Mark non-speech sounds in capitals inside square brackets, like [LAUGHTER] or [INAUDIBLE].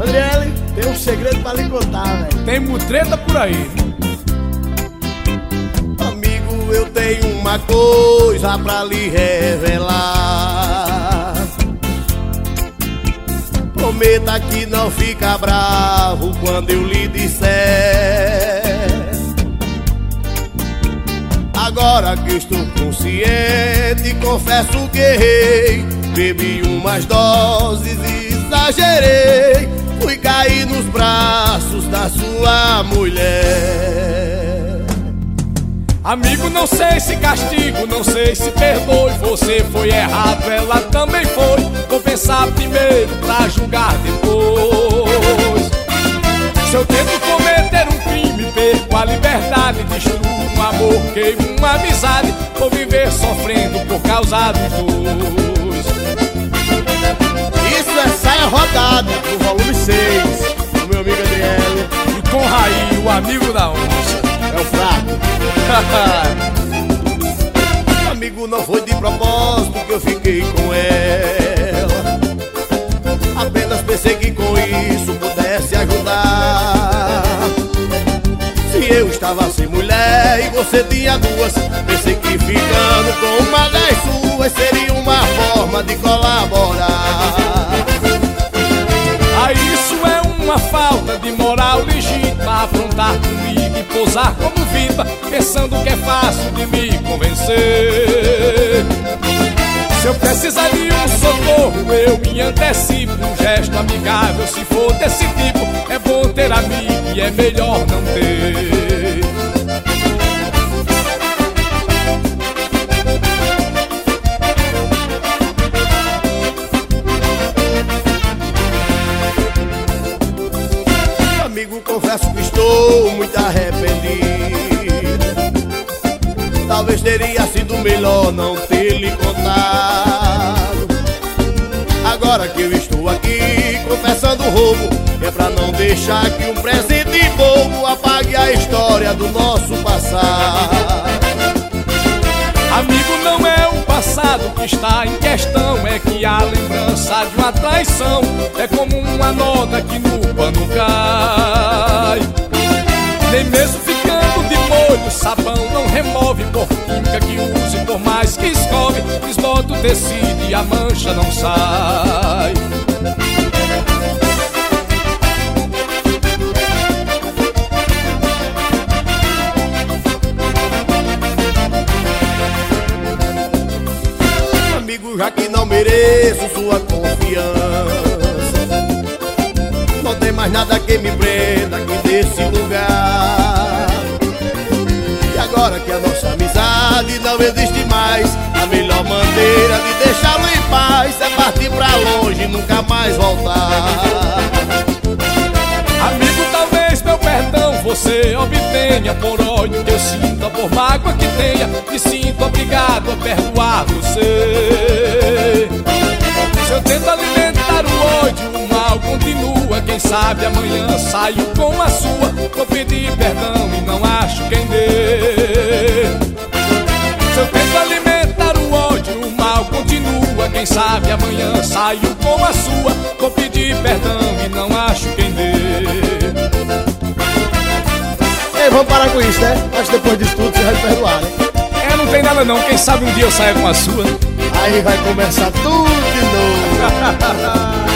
Andriele, tem um segredo pra lhe contar, velho. Tem mutreta por aí. Amigo, eu tenho uma coisa pra lhe revelar. Prometa que não fica bravo quando eu lhe disser. Agora que estou consciente, confesso que errei. Bebi umas doses e exagerei. Fui cair nos braços da sua mulher. Amigo, não sei se castigo, não sei se perdoe. Você foi errado, ela também foi. Vou pensar primeiro pra julgar depois. Se eu tento cometer um crime, perco a liberdade, destruo um amor, queimo uma amizade. Vou viver sofrendo por causa dos dois. Isso é saia rodada, do volume 6. O meu amigo Adriele E com Raí, o amigo da onça. é o fraco. [LAUGHS] Amigo, não foi de propósito que eu fiquei com ela. Apenas pensei que com isso pudesse ajudar. Se eu estava sem mulher e você tinha duas, pensei que ficando com uma das suas seria uma forma de colaborar. Comigo e posar como vítima Pensando que é fácil de me convencer. Se eu precisar de um socorro eu me antecipo. Um gesto amigável se for desse tipo É bom ter amigo e é melhor não ter confesso que estou muito arrependido. Talvez teria sido melhor não ter lhe contado. Agora que eu estou aqui confessando o roubo, é pra não deixar que um presente bobo apague a história do nosso passado. Amigo não é o passado que está em questão É que a lembrança de uma traição É como uma nota que no pano cai tecido e a mancha não sai. Amigo, já que não mereço sua confiança Não tem mais nada que me prenda aqui nesse lugar. E agora que a nossa amizade não existe mais. A melhor maneira de deixá-lo em paz É partir pra longe e nunca mais voltar. Amigo, talvez meu perdão você obtenha Por ódio que eu sinta, por mágoa que tenha Me sinto obrigado a perdoar você. Se eu tento alimentar o ódio, o mal continua. Quem sabe amanhã saio com a sua. Vou pedir perdão e não acho quem dê Quem sabe amanhã saio com a sua Vou pedir perdão e não acho quem dê Ei, vamos parar com isso, né? Acho que depois disso tudo você vai perdoar, né? É, não tem nada não. Quem sabe um dia eu saia com a sua. Aí vai começar tudo de novo [LAUGHS]